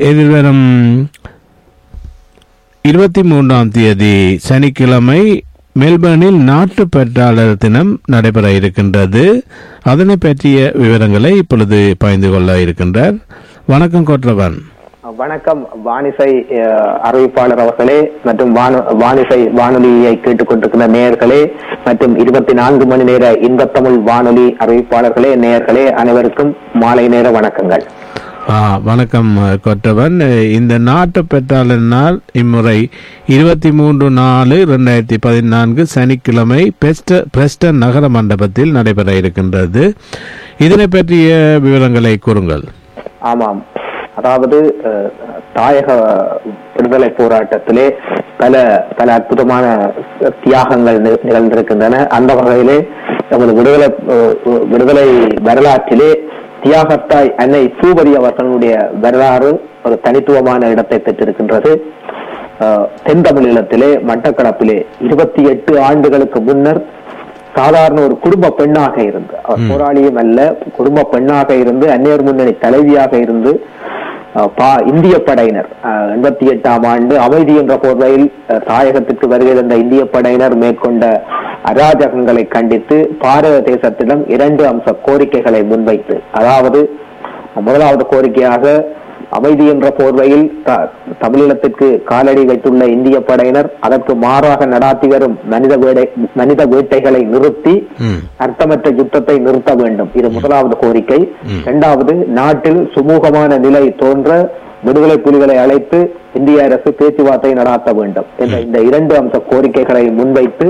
எதிர்வரும் இருபத்தி மூன்றாம் தேதி சனிக்கிழமை மெல்பர்னில் நாட்டு பற்றாளர் தினம் நடைபெற இருக்கின்றது. அதனை பற்றிய விவரங்களை இப்பொழுது பகிர்ந்து கொள்ள இருக்கின்றார். வணக்கம் கோற்றவன் வணக்கம். வானிசை அஹ், அறிவிப்பாளர் அவர்களே மற்றும் வானிசை வானொலியை கேட்டுக்கொண்டிருக்கிற நேயர்களே மற்றும் இருபத்தி நான்கு மணி நேர இன்பத்தமிழ் வானொலி அறிவிப்பாளர்களே நேயர்களே அனைவருக்கும் மாலை நேர வணக்கங்கள். வணக்கம் கொற்றவன். இந்த நாட்டு பெற்றாளர் நாள் இம்முறை இருபத்தி மூன்று நாலு இரண்டாயிரத்தி பதினான்கு சனிக்கிழமை பெஸ்ட பிரஸ்டன் நகர மண்டபத்தில் நடைபெற இருக்கின்றது. இதனை பற்றிய விவரங்களை கூறுங்கள். ஆமாம். அதாவது அஹ், தாயக விடுதலை போராட்டத்திலே பல பல அற்புதமான தியாகங்கள் நிகழ்ந்திருக்கின்றன. அந்த வகையிலே நமது விடுதலை விடுதலை வரலாற்றிலே தியாகத்தாய் அன்னை பூபதி அவர்களுடைய வரலாறு ஒரு தனித்துவமான இடத்தை பெற்றிருக்கின்றது. அஹ், தென் தமிழீழத்திலே மட்டக்களப்பிலே இருபத்தி எட்டு ஆண்டுகளுக்கு முன்னர் சாதாரண ஒரு குடும்ப பெண்ணாக இருந்து அவர் போராளியும் அல்ல குடும்ப பெண்ணாக இருந்து அந்நியர் முன்னணி தலைவியாக இருந்து பா இந்திய படையினர். எண்பத்தி எட்டாம் ஆண்டு அமைதி என்ற போர்வையில் தாயகத்திற்கு வருகை தந்த இந்திய படையினர் மேற்கொண்ட அராஜகங்களை கண்டித்து பாரத தேசத்திடம் இரண்டு அம்ச கோரிக்கைகளை முன்வைத்து அதாவது முதலாவது கோரிக்கையாக அமைதி என்ற போர்வையில் தமிழீழத்திற்கு காலடி வைத்துள்ள இந்திய படையினர் அதற்கு மாறாக நடாத்தி வரும் மனித வேடை மனித வேட்டைகளை நிறுத்தி. அர்த்தமற்ற யுத்தத்தை நிறுத்த வேண்டும். இது முதலாவது கோரிக்கை. இரண்டாவது நாட்டில் சுமூகமான நிலை தோன்ற விடுதலை புலிகளை அழைத்து இந்திய அரசு பேச்சுவார்த்தை நடாத்த வேண்டும். என்ற இந்த இரண்டு அம்ச கோரிக்கைகளை முன்வைத்து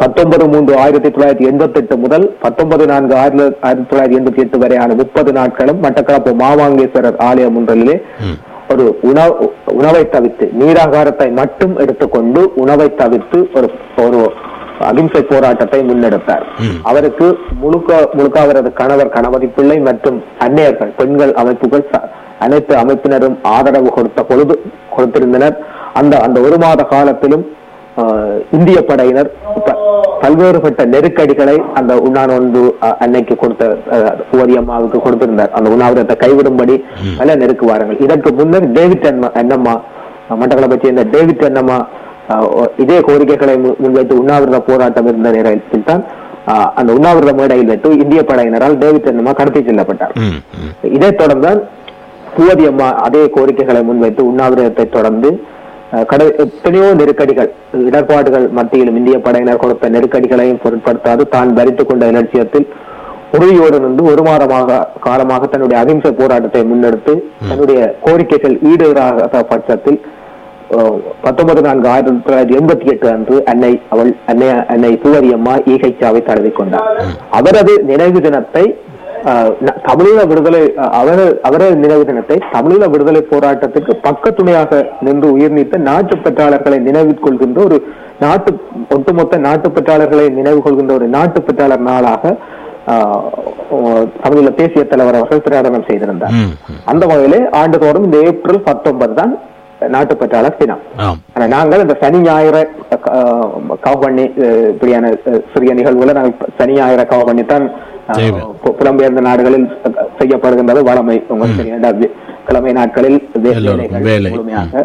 பத்தொன்பது மூன்று ஆயிரத்தி தொள்ளாயிரத்தி எண்பத்தி எட்டு முதல் பத்தொன்பது நான்கு ஆயிரத்தி தொள்ளாயிரத்தி எண்பத்தி எட்டு வரையான முப்பது நாட்களும் மட்டக்களப்பு மாவாங்கேஸ்வரர் ஆலய முன்றலிலே ஒரு உணவு உணவை தவிர்த்து நீராகாரத்தை மட்டும் எடுத்துக்கொண்டு உணவை தவிர்த்து ஒரு ஒரு அகிம்சை போராட்டத்தை முன்னெடுத்தார். அவருக்கு முழுக்க முழுக்க அவரது கணவர் கணவதி பிள்ளை மற்றும் அன்னையர்கள் பெண்கள் அமைப்புகள் அனைத்து அமைப்பினரும் ஆதரவு கொடுத்த பொழுது கொடுத்திருந்தனர். அந்த அந்த ஒரு மாத காலத்திலும் இந்திய படையினர் பல்வேறுபட்ட நெருக்கடிகளை அந்த உண்ணாநோன்பு அன்னைக்கு கொடுத்த அம்மாவுக்கு கொடுத்திருந்தார். அந்த உண்ணாவிரத்தை கைவிடும்படி பல நெருக்குவாரங்கள். இதற்கு முன்னர் டேவிட் அண்ணா அண்ணம்மா மட்டக்களப்பை சேர்ந்த டேவிட் அண்ணம்மா இதே கோரிக்கைகளை முன்வைத்து உண்ணாவிரத போராட்டம் இருந்த நேரத்தில் தான் அந்த உண்ணாவிரத மேடையில் வைத்து இந்திய படையினரால் டேவிட் அண்ணம்மா கடத்தி செல்லப்பட்டார். இதைத் தொடர்ந்து பூவதி அம்மா அதே கோரிக்கைகளை முன்வைத்து உண்ணாவிரதத்தை தொடர்ந்து எத்தனையோ நெருக்கடிகள் இடர்பாடுகள் மத்தியிலும் இந்திய படையினர் கொடுத்த நெருக்கடிகளையும் பொருட்படுத்தாது தான் வரித்துக் கொண்ட இலட்சியத்தில் உறுதியோடு நின்று ஒரு மாதமாக காலமாக தன்னுடைய அகிம்சை போராட்டத்தை முன்னெடுத்து தன்னுடைய கோரிக்கைகள் ஈடேறாத பட்சத்தில் பத்தொன்பது நான்கு ஆயிரத்தி தொள்ளாயிரத்தி எண்பத்தி எட்டு அன்று அன்னை அவள் அன்னை அன்னை பூவரி அம்மா ஈகைச்சாவை தழுவிக்கொண்டார். அவரது நினைவு தினத்தை தமிழீழ விடுதலை அவர் அவரது நினைவு தினத்தை தமிழீழ விடுதலை போராட்டத்திற்கு பக்கத்துணையாக நின்று உயிர் நீத்த நாட்டு பெற்றாளர்களை நினைவில் கொள்கின்ற ஒரு நாட்டு ஒட்டுமொத்த நாட்டு பெற்றாளர்களை நினைவு கொள்கின்ற ஒரு நாட்டு பெற்றாளர் நாளாக தமிழீழ தேசிய தலைவர் அவர்கள் பிரகடனம் செய்திருந்தார். அந்த வகையிலே ஆண்டுதோறும் இந்த ஏப்ரல் பத்தொன்பது தான் நாட்டு பெற்றாளர் தினம் ஆனா நாங்கள் இந்த சனி ஞாயிறு கவ் பண்ணி இப்படியான சிறிய நிகழ்வுகளை நாங்கள் சனி ஞாயிறு கவ். பு- புலம்பெயர்ந்த நாடுகளில் செய்யப்படுகின்றது வளமை உங்களுக்கு. கிழமை நாட்களில். முழுமையாக